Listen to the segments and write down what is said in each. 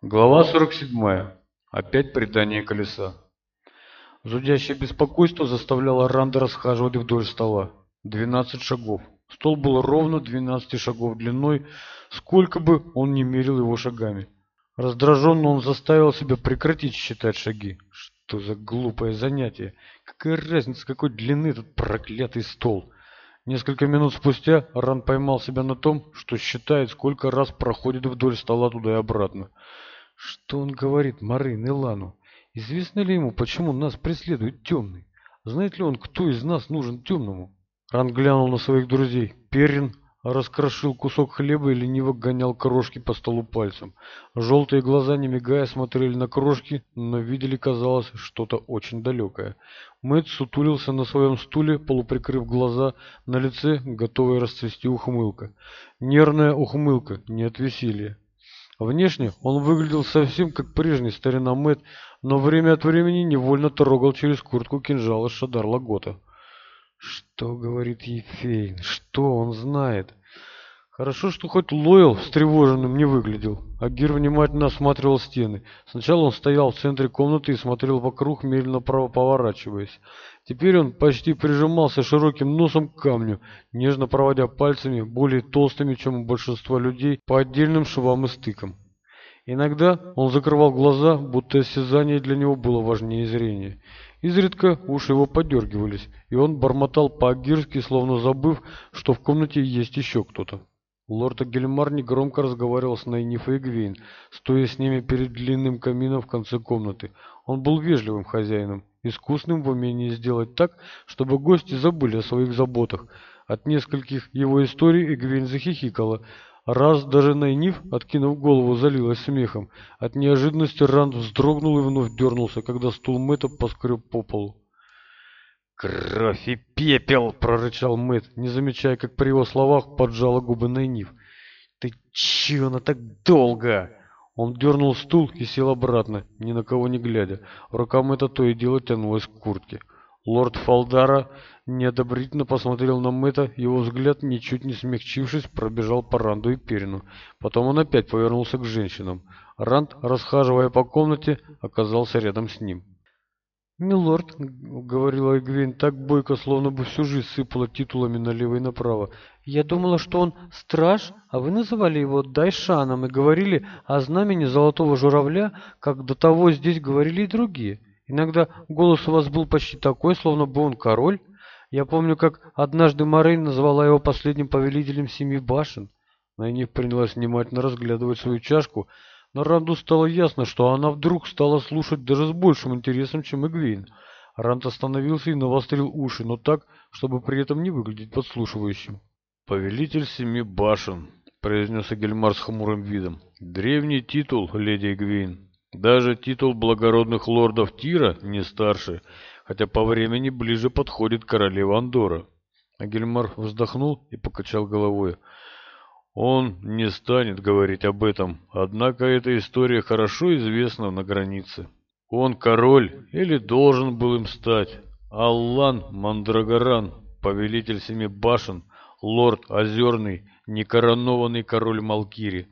Глава 47. Опять предание колеса. Зудящее беспокойство заставляло Ранда расхаживать вдоль стола. 12 шагов. Стол был ровно 12 шагов длиной, сколько бы он ни мерил его шагами. Раздраженно он заставил себя прекратить считать шаги. Что за глупое занятие? Какая разница, какой длины этот проклятый стол? Несколько минут спустя Ран поймал себя на том, что считает, сколько раз проходит вдоль стола туда и обратно что он говорит Марин и Лану? Известно ли ему, почему нас преследует темный? Знает ли он, кто из нас нужен темному? Ран глянул на своих друзей. Перин раскрошил кусок хлеба и лениво гонял крошки по столу пальцем. Желтые глаза, не мигая, смотрели на крошки, но видели, казалось, что-то очень далекое. Мэтт сутулился на своем стуле, полуприкрыв глаза на лице, готовая расцвести ухмылка. Нервная ухмылка, не от веселья. Внешне он выглядел совсем как прежний старина Мэтт, но время от времени невольно трогал через куртку кинжал из Шадар Лагота. Что говорит Ефейн? Что он знает? Хорошо, что хоть Лойл встревоженным не выглядел, а Гир внимательно осматривал стены. Сначала он стоял в центре комнаты и смотрел вокруг, медленно правоповорачиваясь. Теперь он почти прижимался широким носом к камню, нежно проводя пальцами, более толстыми, чем у большинства людей, по отдельным швам и стыкам. Иногда он закрывал глаза, будто осязание для него было важнее зрения. Изредка уши его подергивались, и он бормотал по-агирски, словно забыв, что в комнате есть еще кто-то. Лорд Агельмар негромко разговаривал с Найнифой и Гвейн, стоя с ними перед длинным камином в конце комнаты. Он был вежливым хозяином искусным в умении сделать так, чтобы гости забыли о своих заботах. От нескольких его историй Эгвейн захихикала. Раз даже Найниф, откинув голову, залилась смехом. От неожиданности Ранд вздрогнул и вновь дернулся, когда стул Мэтта поскреб по полу. «Кровь и пепел!» — прорычал Мэтт, не замечая, как при его словах поджала губы Найниф. «Ты чего она так долго?» он дернул стул и сел обратно, ни на кого не глядя. Рукам это то и дело тянулось к куртке. Лорд Фалдара неодобрительно посмотрел на Мэтта, его взгляд, ничуть не смягчившись, пробежал по Ранду и Перину. Потом он опять повернулся к женщинам. Ранд, расхаживая по комнате, оказался рядом с ним милорд говорила гвин так бойко словно бы всю жизнь сыпала титулами налево и направо. Я думала что он страж а вы называли его дайшаном и говорили о знамени золотого журавля как до того здесь говорили и другие. Иногда голос у вас был почти такой словно бы он король. Я помню как однажды морейн назвала его последним повелителем семи башен. На них принялась внимательно разглядывать свою чашку но Ранду стало ясно, что она вдруг стала слушать даже с большим интересом, чем Эгвейн. Ранд остановился и навострил уши, но так, чтобы при этом не выглядеть подслушивающим. «Повелитель семи башен», — произнес Эгельмар с хмурым видом. «Древний титул, леди Эгвейн. Даже титул благородных лордов Тира не старше, хотя по времени ближе подходит королева Андора». Агельмар вздохнул и покачал головой. Он не станет говорить об этом, однако эта история хорошо известна на границе. Он король или должен был им стать. Аллан Мандрагоран, повелитель семи башен, лорд озерный, некоронованный король Малкири.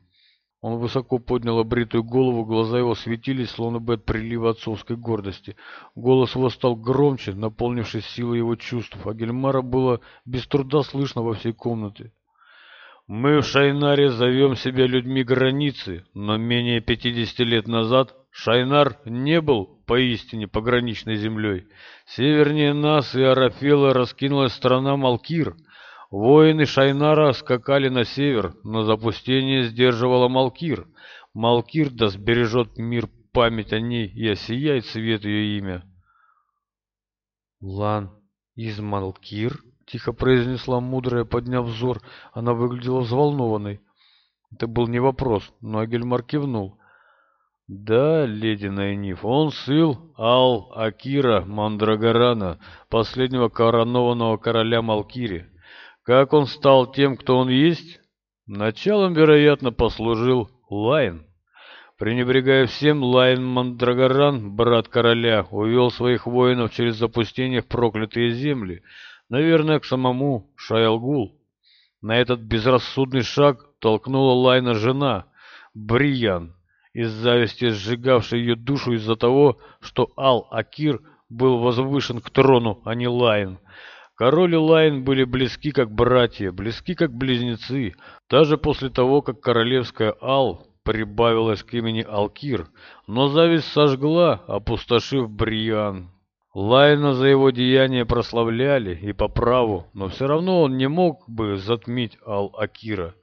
Он высоко поднял обритую голову, глаза его светились, словно бы от прилива отцовской гордости. Голос его стал громче, наполнившись силой его чувств, а Гельмара было без труда слышно во всей комнате. Мы в Шайнаре зовем себя людьми границы, но менее 50 лет назад Шайнар не был поистине пограничной землей. Севернее нас и Арафела раскинулась страна Малкир. Воины Шайнара скакали на север, но запустение сдерживало Малкир. Малкир да сбережет мир память о ней и осияет свет ее имя. Лан из Малкир? тихо произнесла мудрая, подняв взор. Она выглядела взволнованной. Это был не вопрос, но Агельмар кивнул. «Да, леди Найниф, он сыл Ал-Акира Мандрагорана, последнего коронованного короля Малкири. Как он стал тем, кто он есть? Началом, вероятно, послужил Лайн. Пренебрегая всем, Лайн Мандрагоран, брат короля, увел своих воинов через запустение в проклятые земли, наверное, к самому Шайол Гул. На этот безрассудный шаг толкнула Лайна жена, Брейан, из зависти сжигавшей ее душу из-за того, что Ал-Акир был возвышен к трону, а не Лайн. Король и Лайн были близки как братья, близки как близнецы, даже после того, как королевская Ал прибавилась к имени Акир, но зависть сожгла, опустошив Брейан, Лайна за его деяния прославляли и по праву, но все равно он не мог бы затмить Ал-Акира.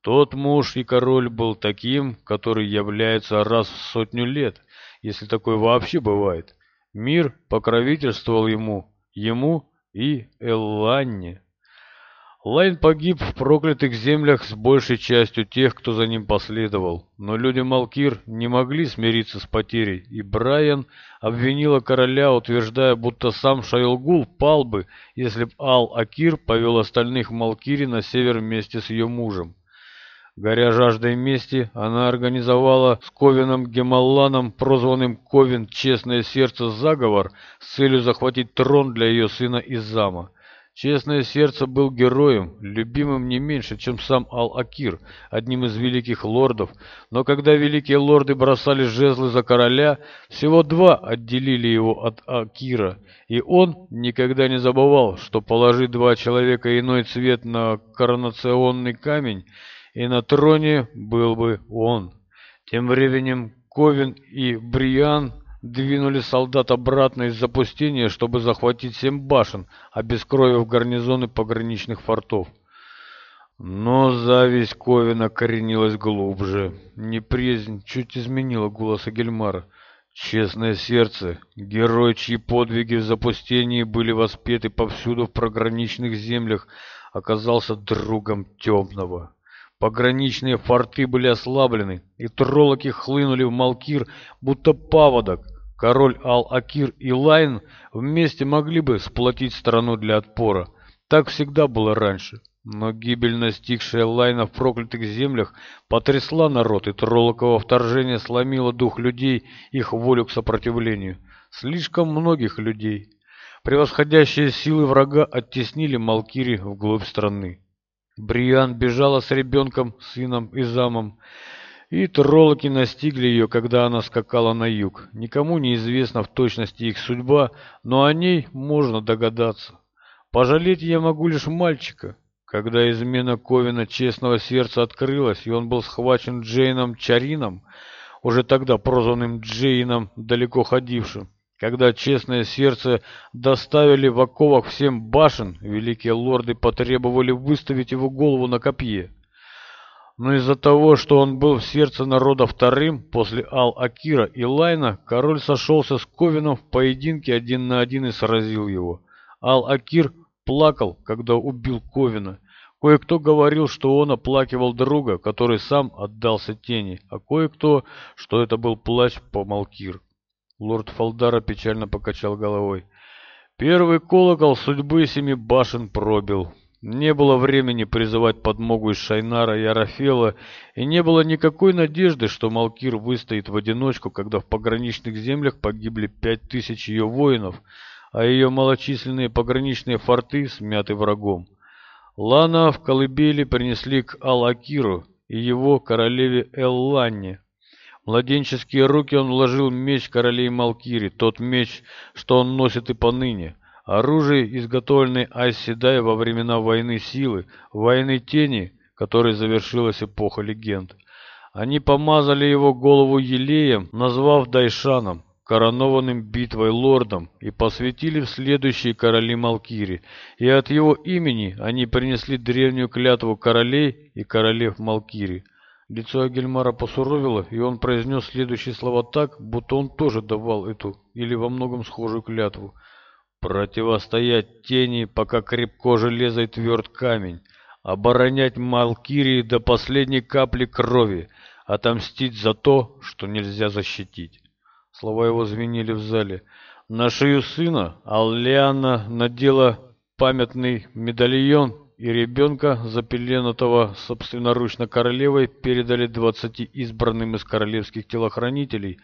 Тот муж и король был таким, который является раз в сотню лет, если такое вообще бывает. Мир покровительствовал ему, ему и эл'Лианне. Лайн погиб в проклятых землях с большей частью тех, кто за ним последовал. Но люди Малкир не могли смириться с потерей, и Брейан обвинила короля, утверждая, будто сам Шайол Гул пал бы, если б Ал-Акир повел остальных Малкири на север вместе с ее мужем. Горя жаждой мести, она организовала с Ковином Гемалланом, прозванным Ковин «Честное сердце» заговор с целью захватить трон для ее сына Изама. Честное сердце был героем, любимым не меньше, чем сам Ал-Акир, одним из великих лордов, но когда великие лорды бросали жезлы за короля, всего два отделили его от Акира, и он никогда не забывал, что положи два человека иной цвет на коронационный камень, и на троне был бы он. Тем временем Ковин и Бриан двинули солдат обратно из запустения, чтобы захватить семь башен, обескровив гарнизоны пограничных фортов. Но зависть Ковина коренилась глубже. Неприязнь чуть изменила голоса Гельмара. Честное сердце, герой, чьи подвиги в запустении были воспеты повсюду в програничных землях, оказался другом темного. Пограничные форты были ослаблены, и троллоки хлынули в Малкир, будто паводок. Король Ал-Акир и Лайн вместе могли бы сплотить страну для отпора. Так всегда было раньше. Но гибель, настигшая Лайна в проклятых землях, потрясла народ, и троллоково вторжение сломило дух людей, их волю к сопротивлению. Слишком многих людей. Превосходящие силы врага оттеснили Малкири вглубь страны. Бриан бежала с ребенком, сыном и замом. И троллоки настигли ее, когда она скакала на юг. Никому не известна в точности их судьба, но о ней можно догадаться. Пожалеть я могу лишь мальчика. Когда измена Ковина честного сердца открылась, и он был схвачен Джейном Чарином, уже тогда прозванным Джейном, далеко ходившим, когда честное сердце доставили в оковах в Семь Башен, великие лорды потребовали выставить его голову на копье но из-за того, что он был в сердце народа вторым после Ал-Акира и Лайна, король сошелся с Ковином в поединке один на один и сразил его. Ал-Акир плакал, когда убил Ковина. Кое-кто говорил, что он оплакивал друга, который сам отдался тени, а кое-кто, что это был плач по Малкир. Лорд Фалдара печально покачал головой. «Первый колокол судьбы семи башен пробил». Не было времени призывать подмогу из Шайнара и Арафела, и не было никакой надежды, что Малкир выстоит в одиночку, когда в пограничных землях погибли пять тысяч ее воинов, а ее малочисленные пограничные форты смяты врагом. Лана в колыбели принесли к Алакиру и его королеве Элланне. Младенческие руки он вложил меч королей Малкири, тот меч, что он носит и поныне. Оружие, изготовленное Айседай во времена войны силы, войны тени, которой завершилась эпоха легенд. Они помазали его голову елеем, назвав Дайшаном, коронованным битвой лордом, и посвятили в следующие короли Малкири, и от его имени они принесли древнюю клятву королей и королев Малкири. Лицо Агельмара посуровило, и он произнес следующие слова так, будто он тоже давал эту или во многом схожую клятву – противостоять тени, пока крепко железо и тверд камень, оборонять Малкирии до последней капли крови, отомстить за то, что нельзя защитить. Слова его звенели в зале. На шею сына Аллиана надела памятный медальон, и ребенка, запеленутого собственноручно королевой, передали двадцати избранным из королевских телохранителей,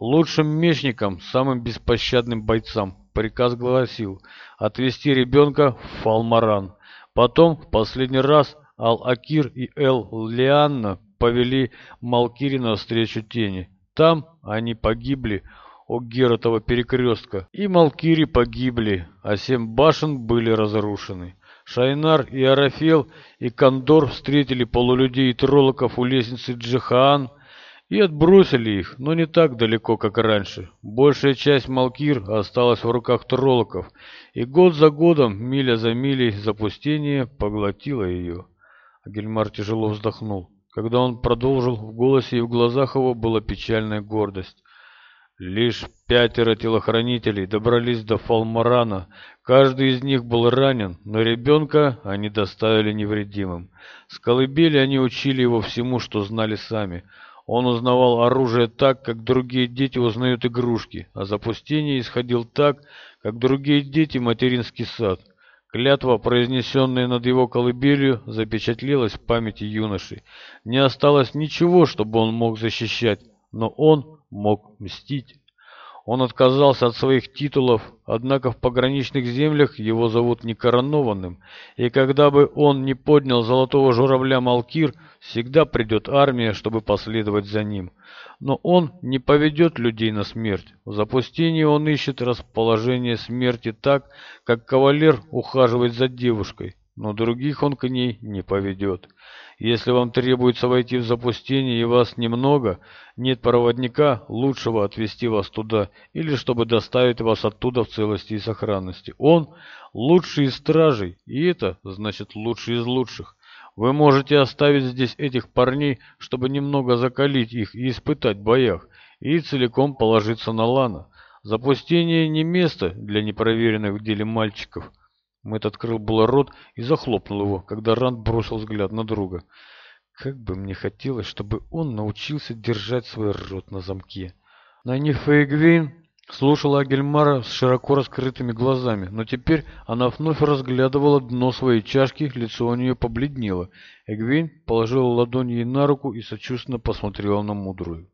лучшим мечникам, самым беспощадным бойцам приказ гласил отвезти ребенка в Фалмаран. Потом, в последний раз, Ал-Акир и Эл-Лианна повели Малкири навстречу тени. Там они погибли у Геротова перекрестка, и Малкири погибли, а семь башен были разрушены. Шайнар и Арафел и Кондор встретили полулюдей и троллоков у лестницы Джихаан, и отбросили их, но не так далеко, как раньше. Большая часть Малкир осталась в руках троллоков, и год за годом, миля за милей, запустение поглотило ее. Гельмар тяжело вздохнул. Когда он продолжил, в голосе и в глазах его была печальная гордость. Лишь пятеро телохранителей добрались до Фалмарана. Каждый из них был ранен, но ребенка они доставили невредимым. С колыбели они учили его всему, что знали сами — он узнавал оружие так, как другие дети узнают игрушки, а запустение исходил так, как другие дети материнский сад. Клятва, произнесенная над его колыбелью, запечатлелась в памяти юноши. Не осталось ничего, чтобы он мог защищать, но он мог мстить. Он отказался от своих титулов, однако в пограничных землях его зовут некоронованным, и когда бы он не поднял золотого журавля Малкир, всегда придет армия, чтобы последовать за ним. Но он не поведет людей на смерть. В запустении он ищет расположение смерти так, как кавалер ухаживает за девушкой но других он к ней не поведет. Если вам требуется войти в запустение и вас немного, нет проводника, лучшего отвезти вас туда, или чтобы доставить вас оттуда в целости и сохранности. Он лучший из стражей, и это значит лучший из лучших. Вы можете оставить здесь этих парней, чтобы немного закалить их и испытать в боях, и целиком положиться на Лана. Запустение не место для непроверенных в деле мальчиков. Мэтт открыл было рот и захлопнул его, когда Ранд бросил взгляд на друга. Как бы мне хотелось, чтобы он научился держать свой рот на замке. На них Фейгвейн слушала Агельмара с широко раскрытыми глазами, но теперь она вновь разглядывала дно своей чашки, лицо у нее побледнело. Эгвейн положила ладонь ей на руку и сочувственно посмотрела на мудрую.